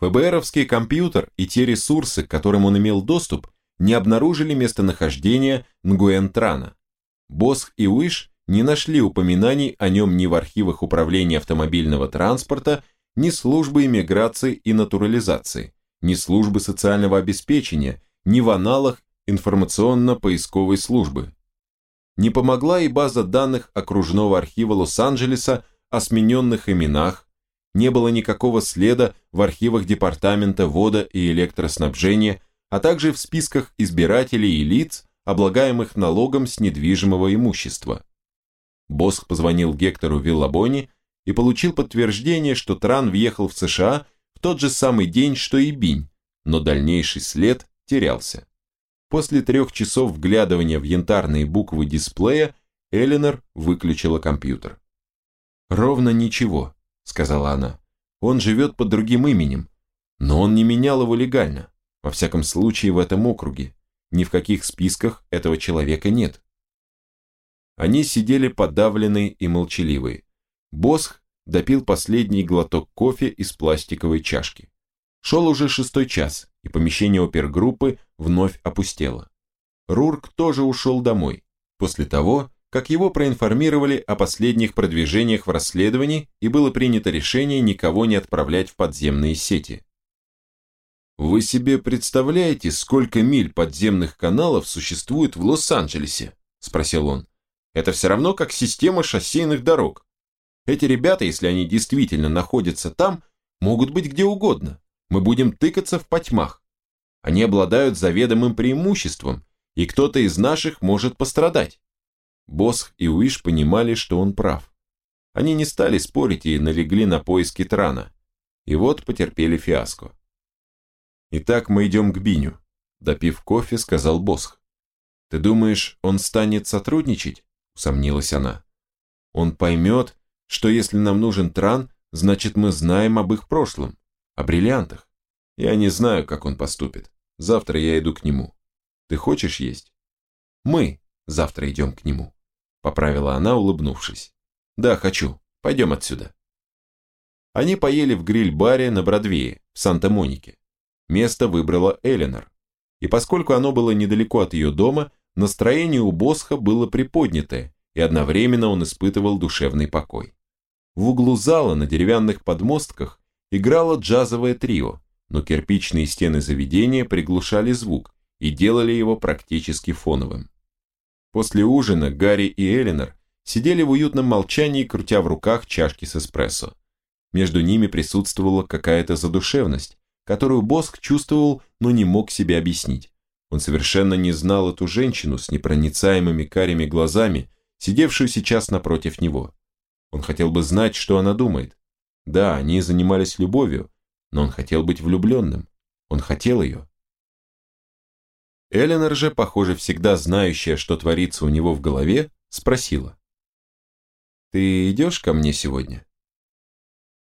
ФБРовский компьютер и те ресурсы, к которым он имел доступ, не обнаружили местонахождение Нгуэн Трана. Босх и Уиш не нашли упоминаний о нем ни в архивах Управления автомобильного транспорта, ни службы иммиграции и натурализации, ни службы социального обеспечения, ни в аналах информационно-поисковой службы. Не помогла и база данных окружного архива Лос-Анджелеса о смененных именах, не было никакого следа в архивах Департамента вода и электроснабжения, а также в списках избирателей и лиц, облагаемых налогом с недвижимого имущества. Босх позвонил Гектору Виллабони и получил подтверждение, что Тран въехал в США в тот же самый день, что и Бинь, но дальнейший след терялся. После трех часов вглядывания в янтарные буквы дисплея Эленор выключила компьютер. «Ровно ничего», сказала она. Он живет под другим именем, но он не менял его легально, во всяком случае в этом округе. Ни в каких списках этого человека нет. Они сидели подавленные и молчаливые. Босх допил последний глоток кофе из пластиковой чашки. Шел уже шестой час, и помещение опергруппы вновь опустело. Рурк тоже ушел домой, после того, как его проинформировали о последних продвижениях в расследовании и было принято решение никого не отправлять в подземные сети. Вы себе представляете, сколько миль подземных каналов существует в Лос-Анджелесе? Спросил он. Это все равно как система шоссейных дорог. Эти ребята, если они действительно находятся там, могут быть где угодно. Мы будем тыкаться в потьмах. Они обладают заведомым преимуществом, и кто-то из наших может пострадать. Босх и Уиш понимали, что он прав. Они не стали спорить и налегли на поиски Трана. И вот потерпели фиаско. «Итак, мы идем к Биню», – допив кофе, сказал Босх. «Ты думаешь, он станет сотрудничать?» – усомнилась она. «Он поймет, что если нам нужен Тран, значит мы знаем об их прошлом, о бриллиантах. Я не знаю, как он поступит. Завтра я иду к нему. Ты хочешь есть?» «Мы завтра идем к нему». Поправила она, улыбнувшись. Да, хочу. Пойдем отсюда. Они поели в гриль-баре на Бродвее, в Санта-Монике. Место выбрала Эленор. И поскольку оно было недалеко от ее дома, настроение у Босха было приподнятое, и одновременно он испытывал душевный покой. В углу зала на деревянных подмостках играло джазовое трио, но кирпичные стены заведения приглушали звук и делали его практически фоновым. После ужина Гарри и Элинор сидели в уютном молчании, крутя в руках чашки с эспрессо. Между ними присутствовала какая-то задушевность, которую Боск чувствовал, но не мог себе объяснить. Он совершенно не знал эту женщину с непроницаемыми карими глазами, сидевшую сейчас напротив него. Он хотел бы знать, что она думает. Да, они занимались любовью, но он хотел быть влюбленным. Он хотел ее. Эленор же, похоже, всегда знающая, что творится у него в голове, спросила. «Ты идешь ко мне сегодня?»